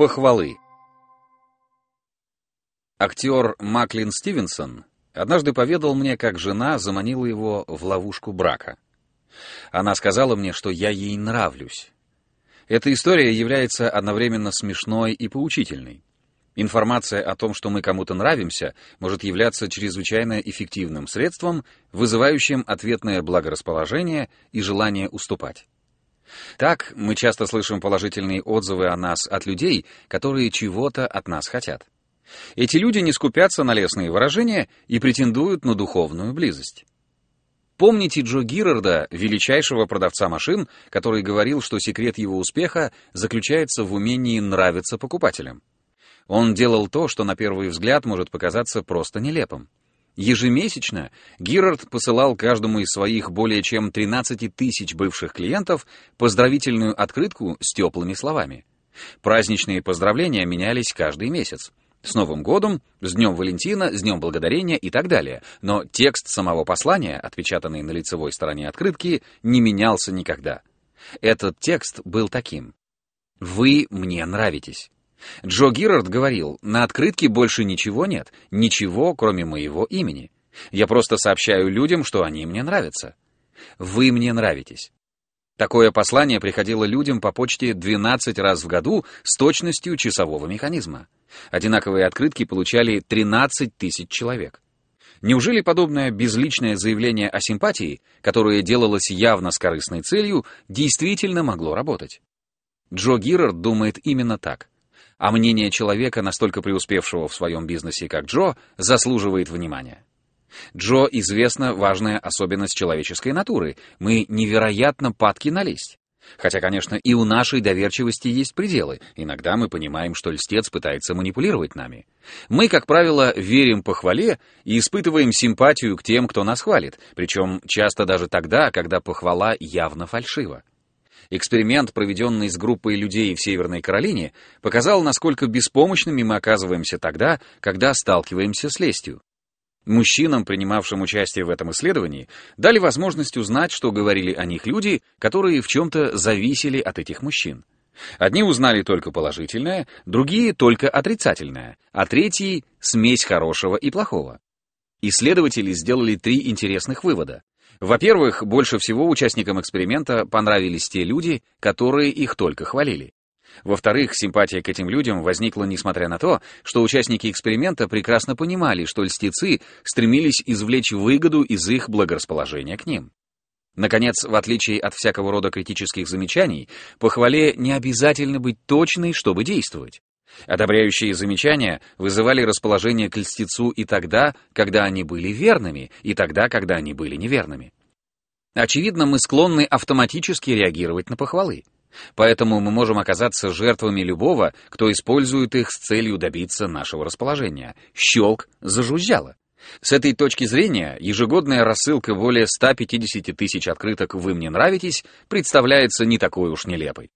Похвалы. Актер Маклин Стивенсон однажды поведал мне, как жена заманила его в ловушку брака. Она сказала мне, что я ей нравлюсь. Эта история является одновременно смешной и поучительной. Информация о том, что мы кому-то нравимся, может являться чрезвычайно эффективным средством, вызывающим ответное благорасположение и желание уступать. Так, мы часто слышим положительные отзывы о нас от людей, которые чего-то от нас хотят. Эти люди не скупятся на лестные выражения и претендуют на духовную близость. Помните Джо Гирарда, величайшего продавца машин, который говорил, что секрет его успеха заключается в умении нравиться покупателям? Он делал то, что на первый взгляд может показаться просто нелепым. Ежемесячно Гирард посылал каждому из своих более чем 13 тысяч бывших клиентов поздравительную открытку с теплыми словами. Праздничные поздравления менялись каждый месяц. С Новым годом, с Днем Валентина, с Днем Благодарения и так далее. Но текст самого послания, отпечатанный на лицевой стороне открытки, не менялся никогда. Этот текст был таким. «Вы мне нравитесь». Джо Гирард говорил, на открытке больше ничего нет, ничего, кроме моего имени. Я просто сообщаю людям, что они мне нравятся. Вы мне нравитесь. Такое послание приходило людям по почте 12 раз в году с точностью часового механизма. Одинаковые открытки получали 13 тысяч человек. Неужели подобное безличное заявление о симпатии, которое делалось явно с корыстной целью, действительно могло работать? Джо Гирард думает именно так а мнение человека, настолько преуспевшего в своем бизнесе, как Джо, заслуживает внимания. Джо известна важная особенность человеческой натуры. Мы невероятно падки на лесть. Хотя, конечно, и у нашей доверчивости есть пределы. Иногда мы понимаем, что льстец пытается манипулировать нами. Мы, как правило, верим похвале и испытываем симпатию к тем, кто нас хвалит, причем часто даже тогда, когда похвала явно фальшива. Эксперимент, проведенный с группой людей в Северной Каролине, показал, насколько беспомощными мы оказываемся тогда, когда сталкиваемся с лестью. Мужчинам, принимавшим участие в этом исследовании, дали возможность узнать, что говорили о них люди, которые в чем-то зависели от этих мужчин. Одни узнали только положительное, другие — только отрицательное, а третьи — смесь хорошего и плохого. Исследователи сделали три интересных вывода. Во-первых, больше всего участникам эксперимента понравились те люди, которые их только хвалили. Во-вторых, симпатия к этим людям возникла несмотря на то, что участники эксперимента прекрасно понимали, что льстецы стремились извлечь выгоду из их благорасположения к ним. Наконец, в отличие от всякого рода критических замечаний, похвале не обязательно быть точной, чтобы действовать. Одобряющие замечания вызывали расположение к льстецу и тогда, когда они были верными, и тогда, когда они были неверными. Очевидно, мы склонны автоматически реагировать на похвалы. Поэтому мы можем оказаться жертвами любого, кто использует их с целью добиться нашего расположения. Щелк зажужжало. С этой точки зрения, ежегодная рассылка более 150 тысяч открыток «Вы мне нравитесь» представляется не такой уж нелепой.